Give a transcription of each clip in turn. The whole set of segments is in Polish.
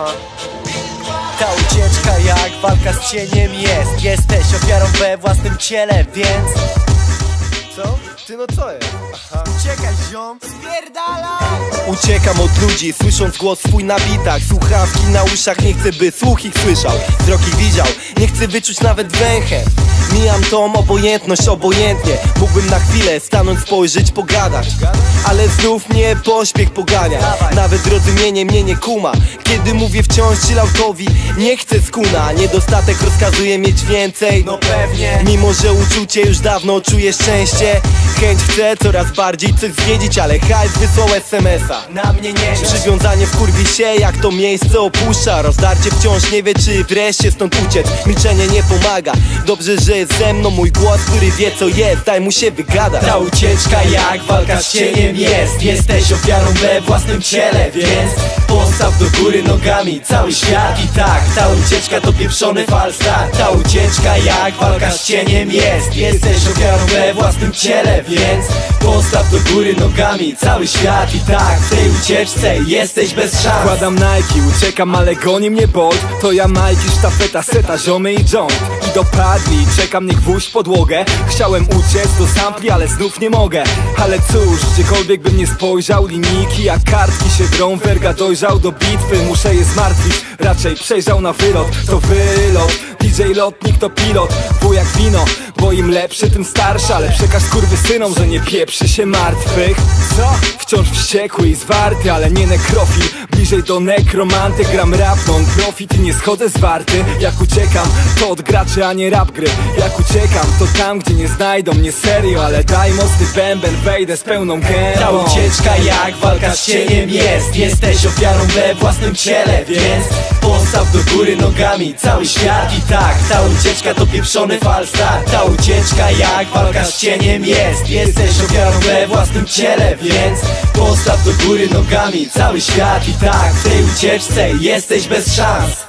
Aha. Ta ucieczka jak walka z cieniem jest Jesteś ofiarą we własnym ciele, więc... Co? Ty no co jest? Aha. Uciekaj ziom, spierdalaj! Uciekam od ludzi, słysząc głos swój na bitach. Słuchawki na uszach, nie chcę by słuch ich słyszał. Wzrok ich widział, nie chcę wyczuć nawet węchem Mijam tą obojętność obojętnie. Mógłbym na chwilę stanąć, spojrzeć, pogadać. Ale znów mnie pośpiech pogania. Nawet zrozumienie mnie nie kuma. Kiedy mówię wciąż chillautowi Nie chcę skuna, niedostatek rozkazuje mieć więcej. No pewnie. Mimo, że uczucie już dawno czuję szczęście Chęć chcę coraz bardziej coś zwiedzić Ale hajs wysłał SMS-a Na mnie nie Przywiązanie wkurwi się jak to miejsce opuszcza. Rozdarcie wciąż nie wie czy wreszcie stąd uciec. Milczenie nie pomaga. Dobrze, że jest ze mną mój głos, który wie co jest. Daj mu się wygadać. Ta ucieczka jak walka z cieniem jest. Jesteś ofiarą we własnym ciele, więc Postaw do góry nogami cały świat. I tak, ta ucieczka to pieprzony falstart. Ta ucieczka jak walka z cieniem jest. Jesteś ofiarą we własnym ciele, więc Postaw do góry nogami cały świat I tak, w tej ucieczce jesteś bez szans. Wkładam Nike, uciekam, ale goni mnie Bolt. To ja Nike, sztafeta, seta, ziomy i joint. I dopadli, czekam nie gwóźdź w podłogę. Chciałem uciec do sampli, ale znów nie mogę. Ale cóż, gdziekolwiek bym nie spojrzał Linijki jak kartki się drą Werga dojrzał do bitwy, muszę je zmartwić Raczej przejrzał na wylot, to wylot DJ lotnik to pilot, jak wino Bo im lepszy, tym starszy Ale przekaż synom, że nie pieprzy się martwych. Co? Wciąż wściekły i zwarty, ale nie nekrofil. Bliżej do nekromanty, gram rap non-profit I nie schodzę zwarty Jak uciekam, to od graczy, a nie rap gry. Jak uciekam, to tam, gdzie nie znajdą mnie serio Ale daj mocny bęben, wejdę z pełną gębą. Ta ucieczka jak walka z cieniem jest. Jesteś ofiarą we własnym ciele, więc Postaw do góry nogami cały świat I tak, ta ucieczka to pieprzony falstart Ta ucieczka jak walka z cieniem jest. Jesteś ofiarą we własnym ciele, więc Postaw do góry nogami cały świat. I tak, w tej ucieczce jesteś bez szans.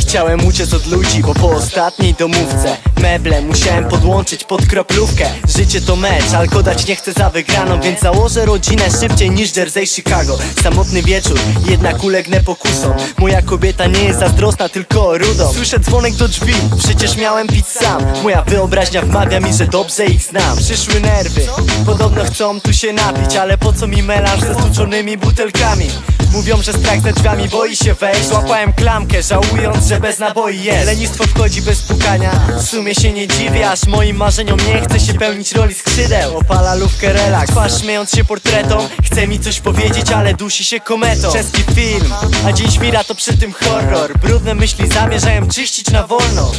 Chciałem uciec od ludzi, bo po ostatniej domówce Meble musiałem podłączyć pod kroplówkę. Życie to mecz, alko dać nie chcę za wygraną Więc założę rodzinę szybciej niż Jersey Chicago. Samotny wieczór, jednak ulegnę pokusom. Moja kobieta nie jest zazdrosna, tylko rudą. Słyszę dzwonek do drzwi, przecież miałem pić sam. Moja wyobraźnia wmawia mi, że dobrze ich znam. Przyszły nerwy, podobno chcą tu się napić Ale po co mi melanż ze stłuczonymi butelkami? Mówią, że strach za drzwiami boi się wejść. Złapałem klamkę, żałując, że bez naboi jest. Lenistwo wchodzi bez pukania. W sumie się nie dziwię, aż moim marzeniom nie chce się pełnić roli skrzydeł. Opala lówkę relaks, twarz śmiejąc się portretom Chce mi coś powiedzieć, ale dusi się kometą. Czeski film, a dzień świra to przy tym horror. Brudne myśli zamierzałem czyścić na wolno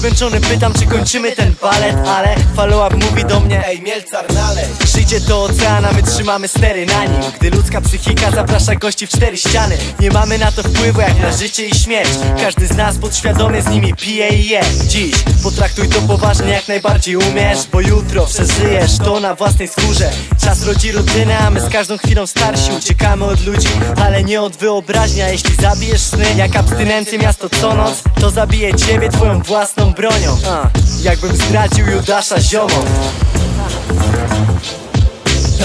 Zmęczony pytam, czy kończymy ten balet Ale follow-up mówi do mnie Ej, Mielcar nalej. Przyjdzie do oceana, my trzymamy stery na nim. Gdy ludzka psychika zaprasza gości w cztery ściany Nie mamy na to wpływu jak na życie i śmierć. Każdy z nas podświadomie z nimi pije i je. Dziś potraktuj to poważnie jak najbardziej umiesz Bo jutro przeżyjesz to na własnej skórze Czas rodzi rutynę, a my z każdą chwilą starsi Uciekamy od ludzi, ale nie od wyobraźnia Jeśli zabijesz sny jak abstynencję miasto co noc To zabije ciebie twoją własną bronią. Jakbym zdradził Judasza ziomą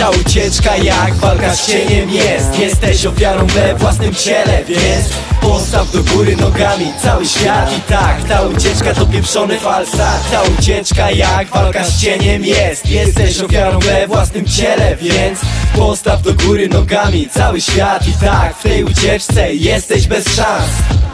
ta ucieczka jak walka z cieniem jest. Jesteś ofiarą we własnym ciele, więc Postaw do góry nogami cały świat. I tak, ta ucieczka to pieprzony falstart Ta ucieczka jak walka z cieniem jest. Jesteś ofiarą we własnym ciele, więc Postaw do góry nogami cały świat. I tak, w tej ucieczce jesteś bez szans